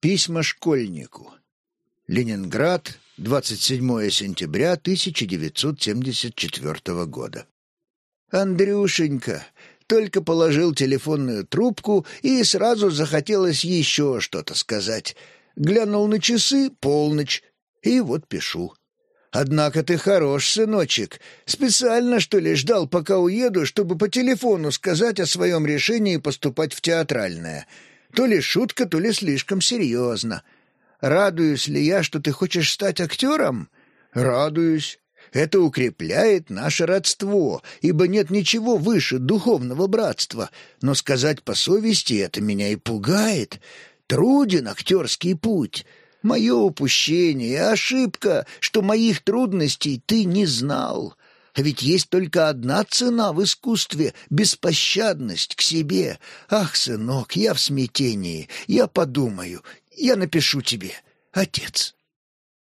Письма школьнику. Ленинград, 27 сентября 1974 года. «Андрюшенька!» Только положил телефонную трубку, и сразу захотелось еще что-то сказать. Глянул на часы — полночь, и вот пишу. Однако ты хорош, сыночек. Специально, что ли, ждал, пока уеду, чтобы по телефону сказать о своем решении поступать в театральное. То ли шутка, то ли слишком серьезно. Радуюсь ли я, что ты хочешь стать актером? Радуюсь. Это укрепляет наше родство, ибо нет ничего выше духовного братства. Но сказать по совести это меня и пугает. Труден актерский путь. Мое упущение, ошибка, что моих трудностей ты не знал. Ведь есть только одна цена в искусстве — беспощадность к себе. Ах, сынок, я в смятении, я подумаю, я напишу тебе, отец».